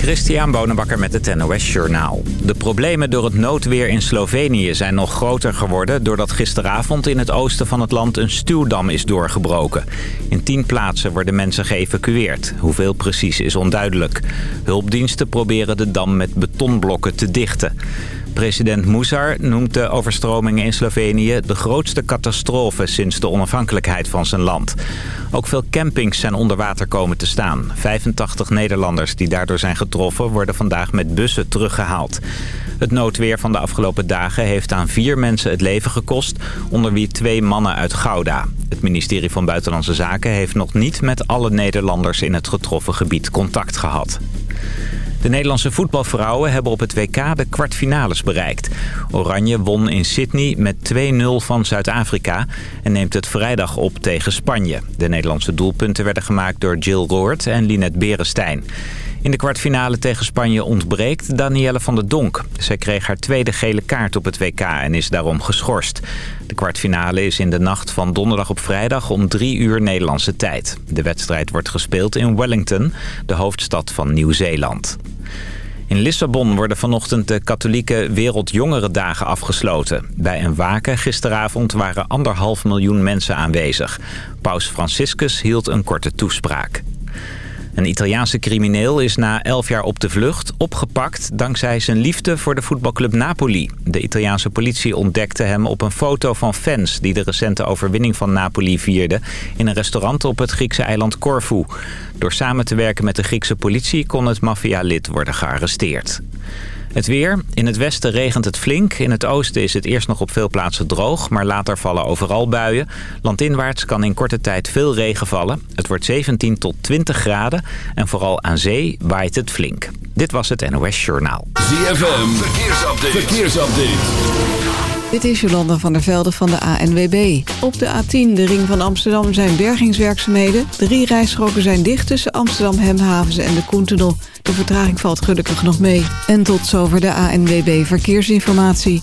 Christian Bonenbakker met het NOS Journaal. De problemen door het noodweer in Slovenië zijn nog groter geworden... doordat gisteravond in het oosten van het land een stuwdam is doorgebroken. In tien plaatsen worden mensen geëvacueerd. Hoeveel precies is onduidelijk. Hulpdiensten proberen de dam met betonblokken te dichten. President Musar noemt de overstromingen in Slovenië de grootste catastrofe sinds de onafhankelijkheid van zijn land. Ook veel campings zijn onder water komen te staan. 85 Nederlanders die daardoor zijn getroffen worden vandaag met bussen teruggehaald. Het noodweer van de afgelopen dagen heeft aan vier mensen het leven gekost, onder wie twee mannen uit Gouda. Het ministerie van Buitenlandse Zaken heeft nog niet met alle Nederlanders in het getroffen gebied contact gehad. De Nederlandse voetbalvrouwen hebben op het WK de kwartfinales bereikt. Oranje won in Sydney met 2-0 van Zuid-Afrika en neemt het vrijdag op tegen Spanje. De Nederlandse doelpunten werden gemaakt door Jill Roord en Linette Berenstein. In de kwartfinale tegen Spanje ontbreekt Danielle van der Donk. Zij kreeg haar tweede gele kaart op het WK en is daarom geschorst. De kwartfinale is in de nacht van donderdag op vrijdag om drie uur Nederlandse tijd. De wedstrijd wordt gespeeld in Wellington, de hoofdstad van Nieuw-Zeeland. In Lissabon worden vanochtend de katholieke Wereldjongerendagen afgesloten. Bij een waken gisteravond waren anderhalf miljoen mensen aanwezig. Paus Franciscus hield een korte toespraak. Een Italiaanse crimineel is na elf jaar op de vlucht opgepakt dankzij zijn liefde voor de voetbalclub Napoli. De Italiaanse politie ontdekte hem op een foto van fans die de recente overwinning van Napoli vierden in een restaurant op het Griekse eiland Corfu. Door samen te werken met de Griekse politie kon het maffialid worden gearresteerd. Het weer. In het westen regent het flink. In het oosten is het eerst nog op veel plaatsen droog, maar later vallen overal buien. Landinwaarts kan in korte tijd veel regen vallen. Het wordt 17 tot 20 graden en vooral aan zee waait het flink. Dit was het NOS Journaal. ZFM. Verkeersupdate. Verkeersupdate. Dit is Jolanda van der Velde van de ANWB. Op de A10, de ring van Amsterdam, zijn bergingswerkzaamheden. Drie rijstroken zijn dicht tussen Amsterdam, Hemhavens en de Koentunnel. De vertraging valt gelukkig nog mee. En tot zover de ANWB Verkeersinformatie.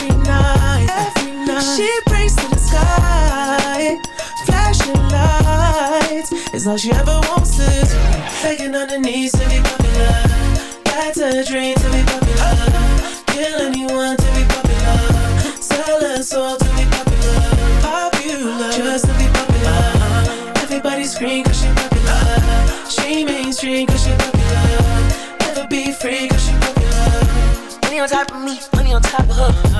Every night, every night. She prays to the sky, flashing lights. It's all she ever wants is begging on her knees to be popular. That's a dream to be popular. Kill anyone to be popular. Sell her soul to be popular. Popular, just to be popular. Everybody scream cause she popular. She mainstream cause she popular. Never be free cause she popular. Money on top of me, money on top of her.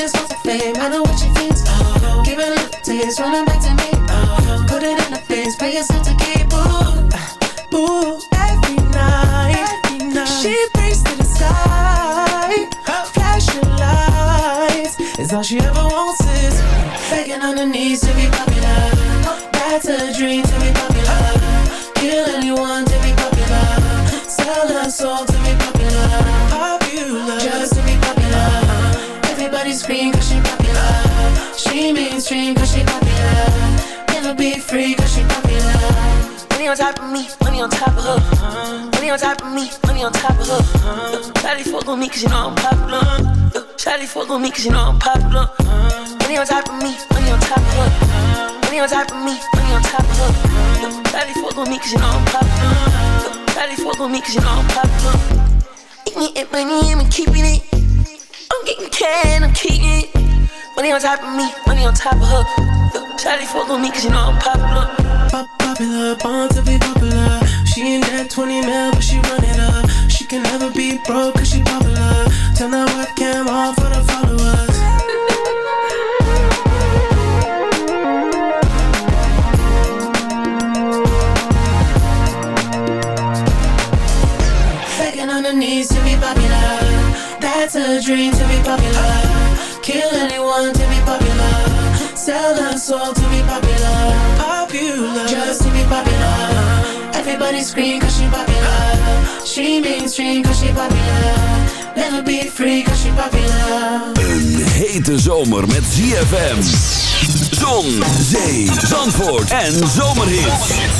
Just wants the fame. I know what she thinks. Oh, give it a little taste, running back to me. Oh, put it in the face, pay yourself to keep. Ooh, uh, ooh, every night, every night. She prays to the sky, flashing lights. Is all she ever wants is begging on her knees to be popular. That's a dream to be popular. Kill anyone to be popular. Sell her soul to be. Popular, Scream cause she popular. She mainstream cause she popular. Never be free cause she popular. Money on top of me, money on top of her. Money on top of me, money on top of her. Daddy fuck with me cause you know I'm popular. Daddy fuck with me cause you know I'm popular. Money on top of me, money on top of her. Money on top of me, money on top of her. Daddy fuck with me cause you know I'm popular. Daddy fuck with me cause you know I'm popular. Eat me and money and I'm keeping it. I'm can, I'm keeping. Money on top of me, money on top of her. Daddy fuck with me cause you know I'm popular. Pop popular, born to be popular. She ain't that 20 mil, but she run it up. She can never be broke cause she popular. Turn that webcam on for the followers. Begging on her knees to be popular. That's a dream to be popular. Kill anyone to be popular. Sell her soul to be popular. Popular, just to be popular. Everybody scream cause she popular. She mainstream cause she popular. Never be free cause she popular. Een hete zomer met ZFM. Zon, zee, zandvoort en zomerhits.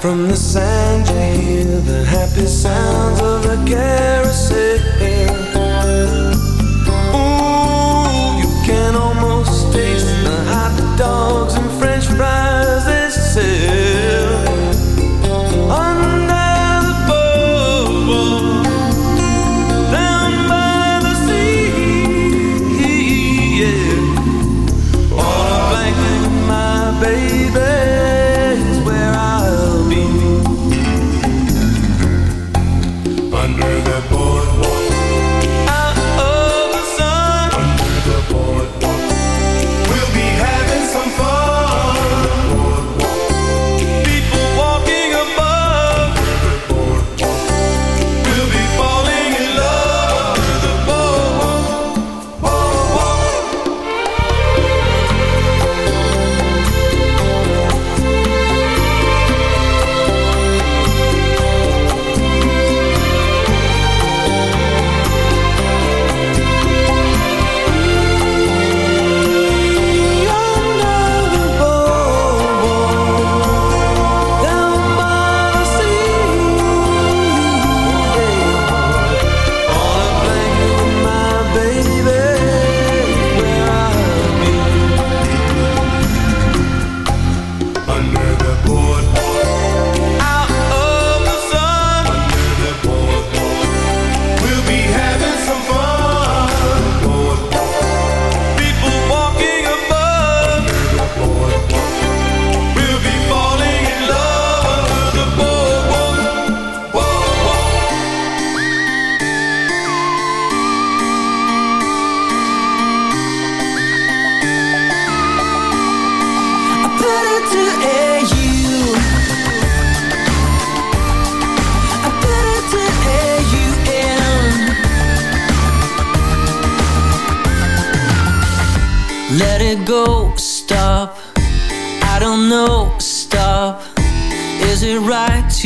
from the sand you hear the happy sounds of a carousel.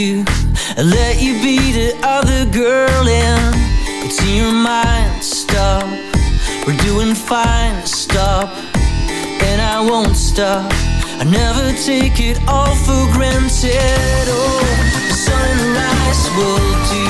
To let you be the other girl and it's in your mind, stop. We're doing fine, stop. And I won't stop. I never take it all for granted. Oh, the sunrise will do.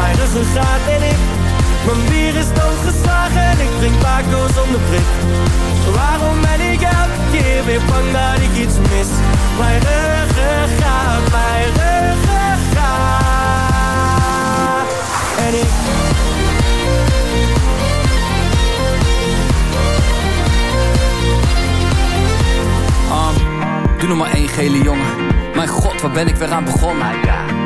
Mijn ruggengraat en ik. Mijn bier is doodgeslagen En ik drink Paco zonder prik. Waarom ben ik elke keer weer bang dat ik iets mis? Mijn ruggengraat, mijn ruggengraat En ik Um, doe nog maar één gele jongen. Mijn god, waar ben ik weer aan begonnen?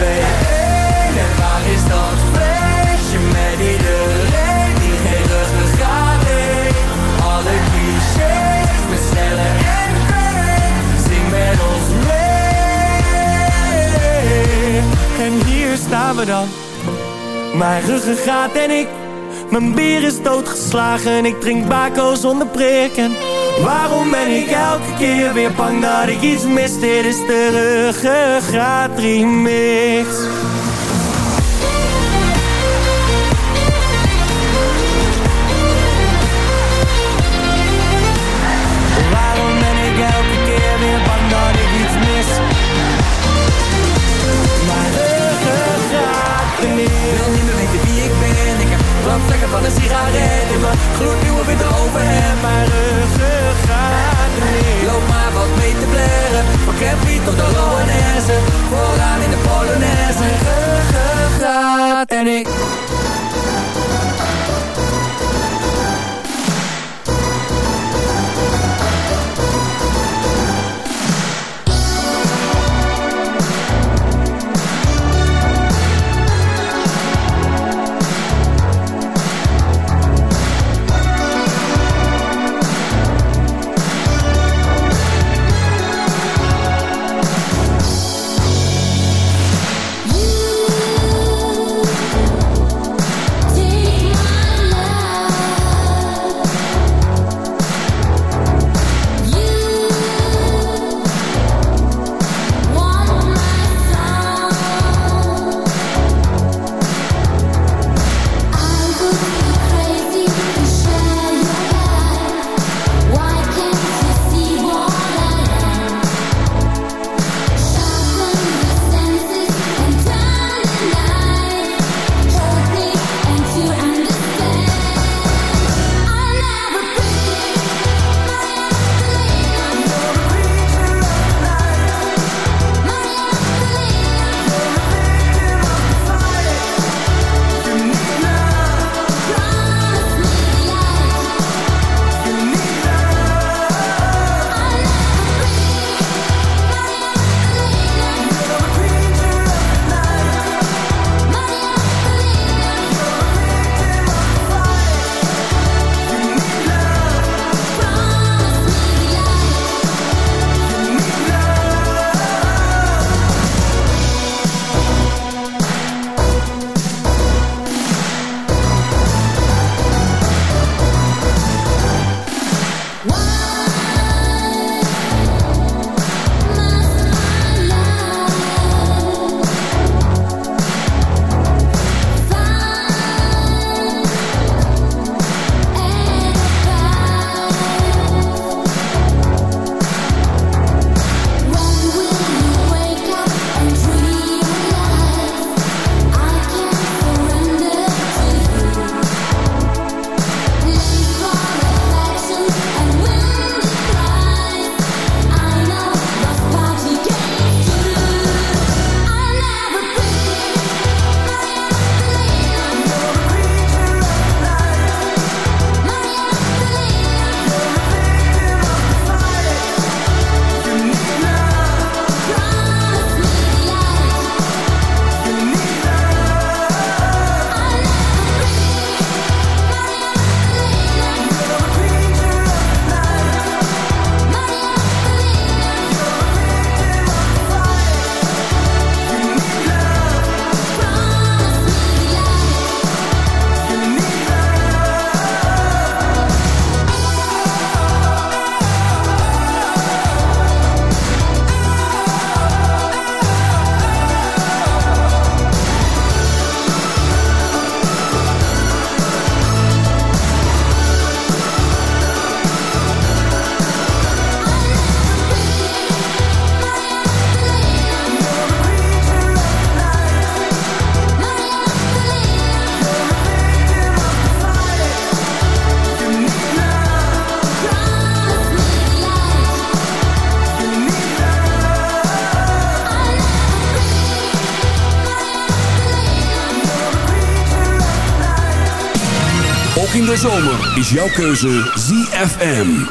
één En waar is dat feestje met iedereen die geen ruggengraat heeft? Alle clichés met sneller en kwijt Zing met ons mee. En hier staan we dan. Mijn ruggengraat en ik mijn bier is doodgeslagen, ik drink bako zonder prik En waarom ben ik elke keer weer bang dat ik iets mis? Dit is de ruggengraat Waarom ben ik elke keer weer bang dat ik iets mis? Mijn ruggengraat remix wil niet meer weten wie ik ben. Ik heb brandvlekken van een sigaret in mijn gloednieuwe witte overhemd. Piet op de Loanesse Vooraan in de Polonaise Ge, ge, gaat en ik... in de zomer is jouw keuze ZFM.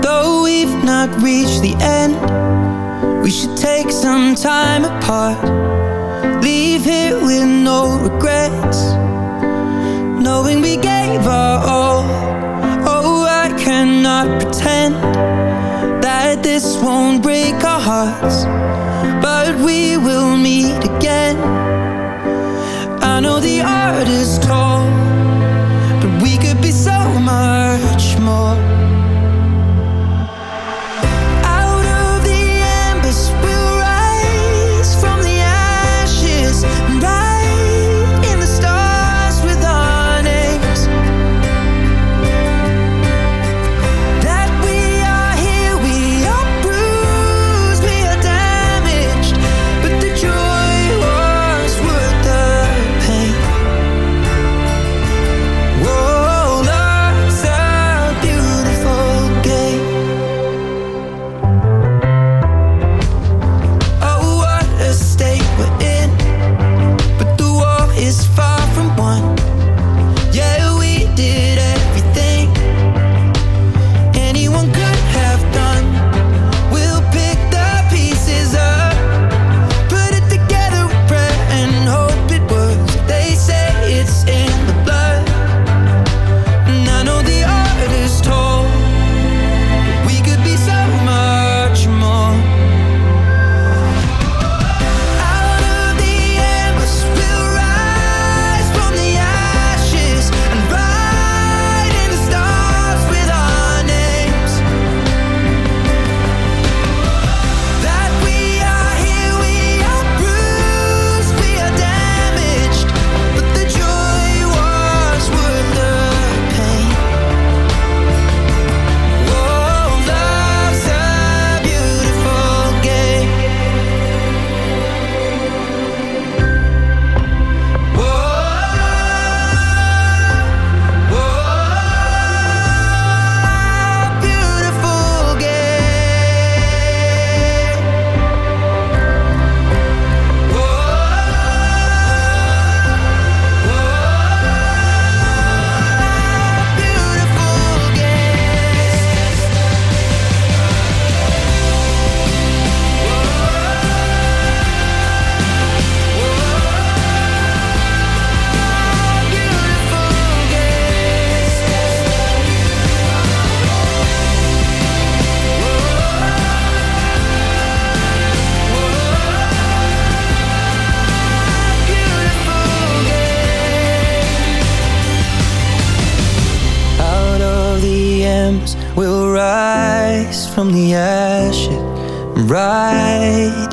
Though we've not reached the end, we should take some time apart. Leave here with no regrets, knowing we gave our all. Oh, I cannot pretend that this won't break our hearts, but we will meet again.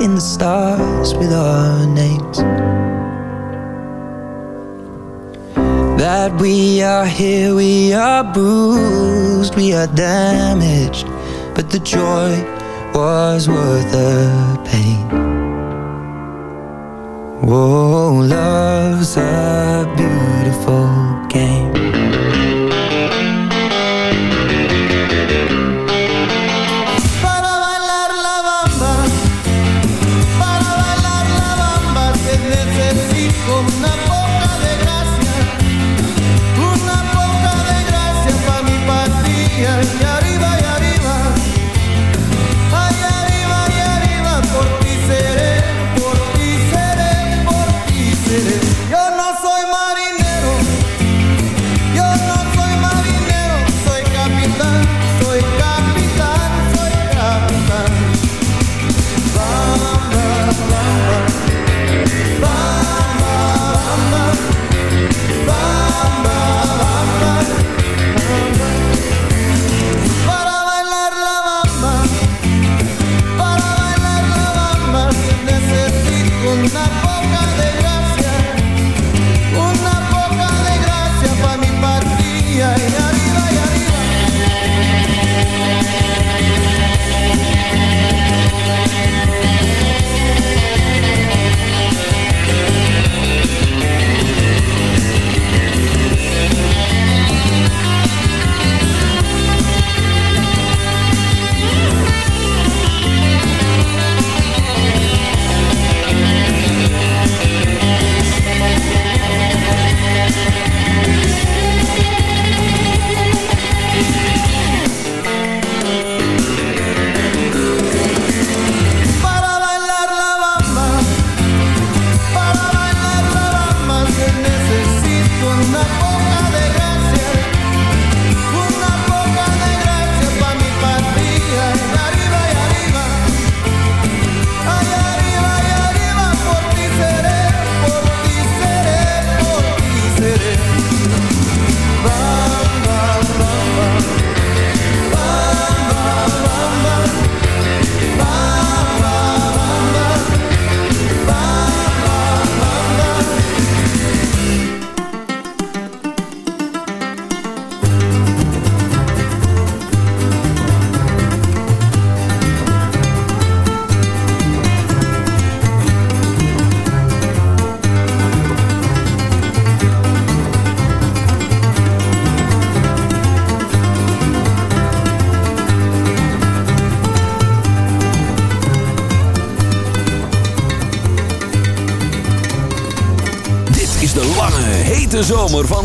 in the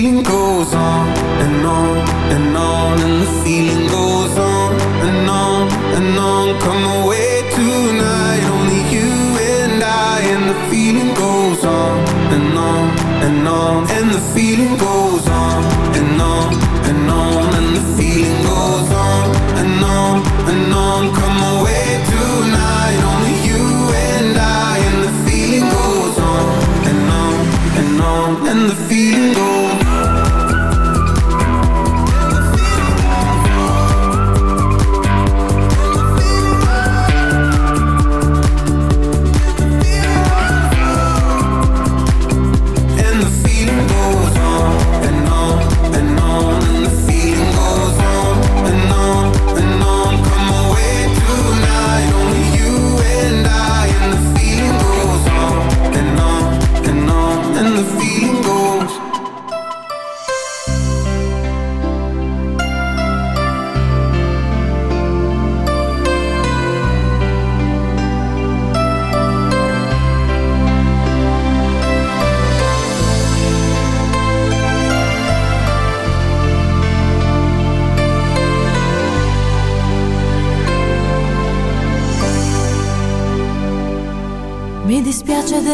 feeling goes on and on.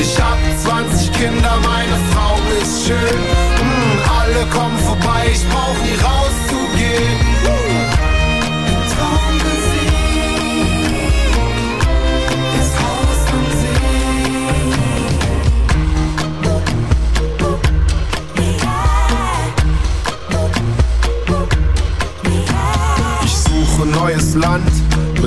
Ich hab 20 Kinder, meine Frau ist schön. Mm, alle kommen vorbei, ich brauch nie rauszugehen. Traum gesehen, das Haus am See. Ich suche neues Land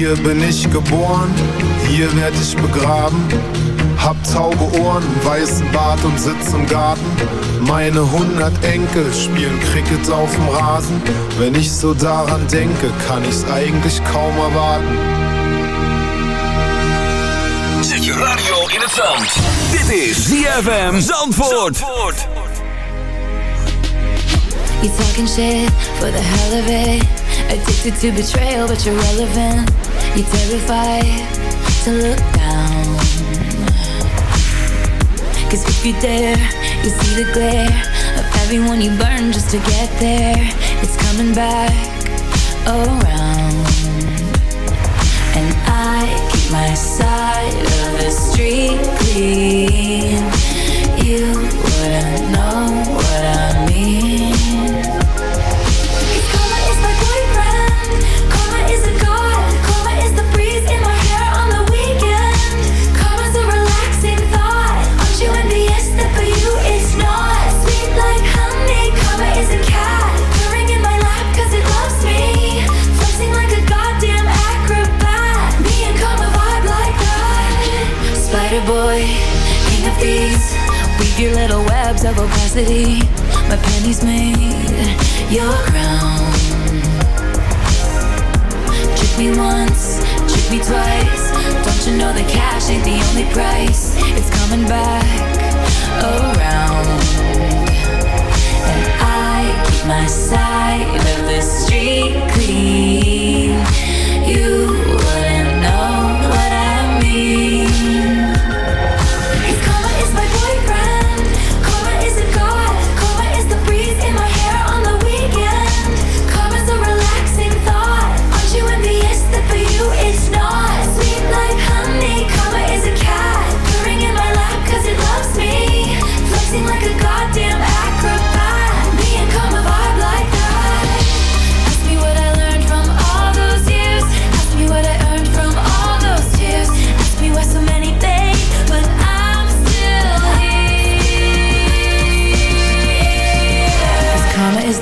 Hier bin ich geboren, hier werd ich begraben. Hab taube Ohren, weißen Bart und sitz im Garten. Meine hundert Enkel spielen Cricket auf dem Rasen. Wenn ich so daran denke, kann ich's eigentlich kaum erwarten. Zet je radio in het zand. Dit is ZFM Zandvoort. You talking shit for the hell of it. Addicted to betrayal, but you're relevant. You're terrified to look down. Cause if you dare, you see the glare of everyone you burn just to get there. It's coming back opacity. My pennies made your crown. Trick me once, trick me twice. Don't you know that cash ain't the only price? It's coming back around. And I keep my side of the street clean. You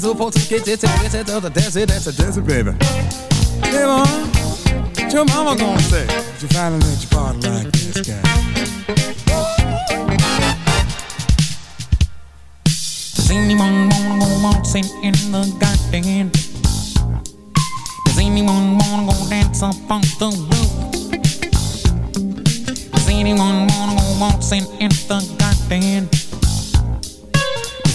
Four, two, get get it, that's it, that's it, that's it, baby. Hey, mom, what your mama gonna say? If you finally let your body like this guy. Does anyone wanna go waltzing in the garden? Does anyone wanna go dance up on the roof? Does anyone wanna go waltzing in the garden?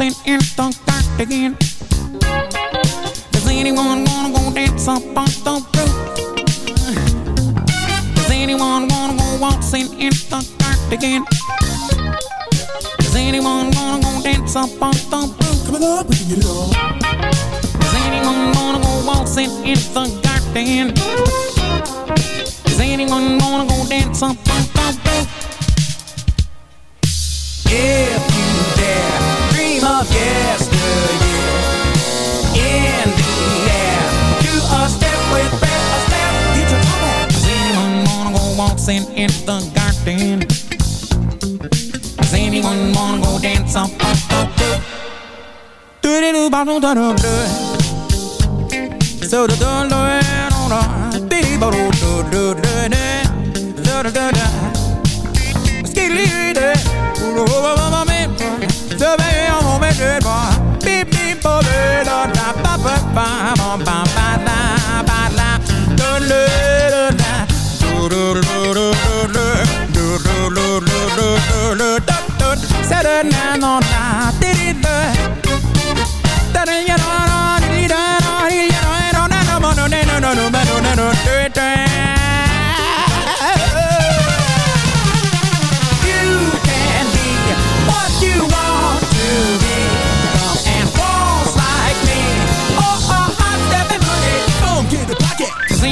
Waltzing in the garden? Does anyone wanna go dance up on the roof? Does anyone wanna go waltzing in the garden? Does anyone wanna go dance up on the roof? Come on up, we can get it on. Does anyone wanna go waltzing in the garden? Does anyone wanna go dance up on of yesteryear. In the air, do a step. Get your hat. Does anyone wanna go waltzing in the garden? Does anyone wanna go dance up roof? Do do do do do do. So do do do do do. Ba do do do do do. Do do do do. Skidly do. Do do ba ba ba me. Do Saturday na on